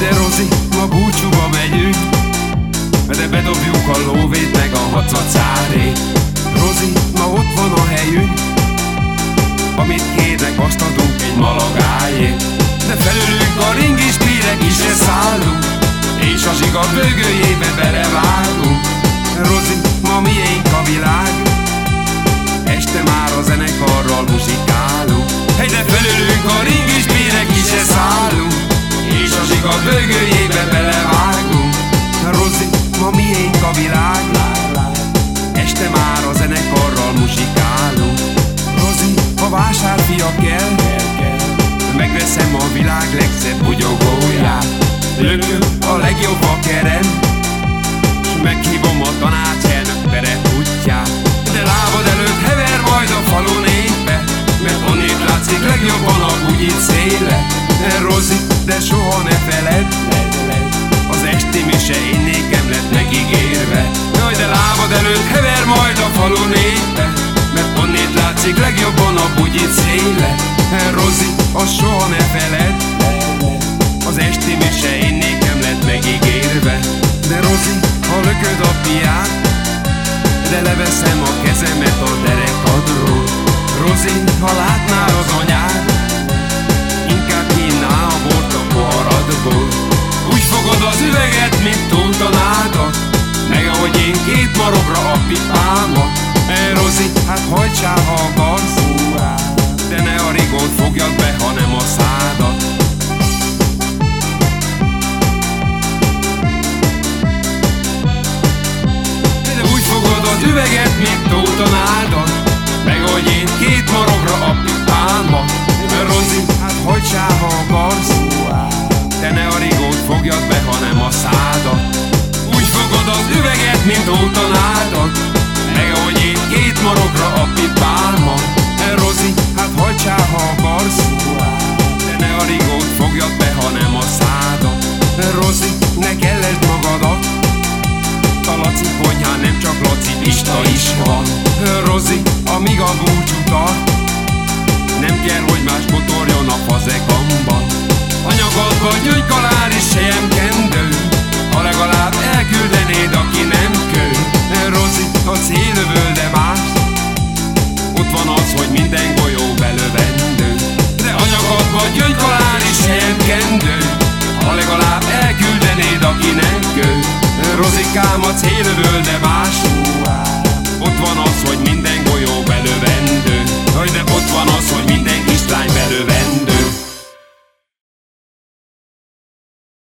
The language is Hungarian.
de Rozi, ma búcsúba megyünk. De bedobjuk a lóvét meg a hatacárét Rozi, ma ott van a helyünk. Amit kérnek, azt adunk egy malagáért De felülünk a ring és pírek is szállunk. És a zsiga bőgőjébe belevágunk. Rozi, ma miénk a világ. Este már a a zsiga bőgőjébe belevágunk. Rozi, ma miénk a világ? Este már a zenekarral muzsikálunk. Rozi, ha vásárfia kell Megveszem a világ legszebb bugyogóját Lökök a legjobb a kerem S meghívom a tanácselnök pere kutyát De lábad előtt hever majd a falu népe Mert onnét látszik legjobban a bugyit széle. Rozi, de soha ne feled majd a falu népe Mert onnét látszik legjobban a bugyit széle Rozi, az soha ne feled Az esti mise én lett megígérve. De Rozi, ha lököd a piát De leveszem a kezemet a derekadról. Rozi, ha látná az anyád Inkább kínná a bort a poharadból. Úgy fogod az üveget, mint túltanádat Meg ahogy én két marogra a pipámat. E, Rozi, hát hajtsál, ha akarsz De ne a rigót fogjad be, hanem a szádat. De úgy fogod az üveget, mint Tóta nádat. Meg ahogy én két marogra a pipáma Rozi, hát hagysál, ha akarsz De ne a rigót fogjad be, hanem a szádat mint Tóta nádat Meg ahogy én két marogra a pipáma Rozi, hát hagysál, ha akarsz? De ne a rigót fogjad be, hanem a szádat Rozi, ne kellesd magadat. A Laci konyhán nem csak Laci Pista is van. Rozi, amíg a búcsú tart Nem kell, hogy más motorjon a fazekamban Anyagodba gyöngykalár és a célövöl, de más Ott van az, hogy minden golyó belövendő. Hogy de ott van az, hogy minden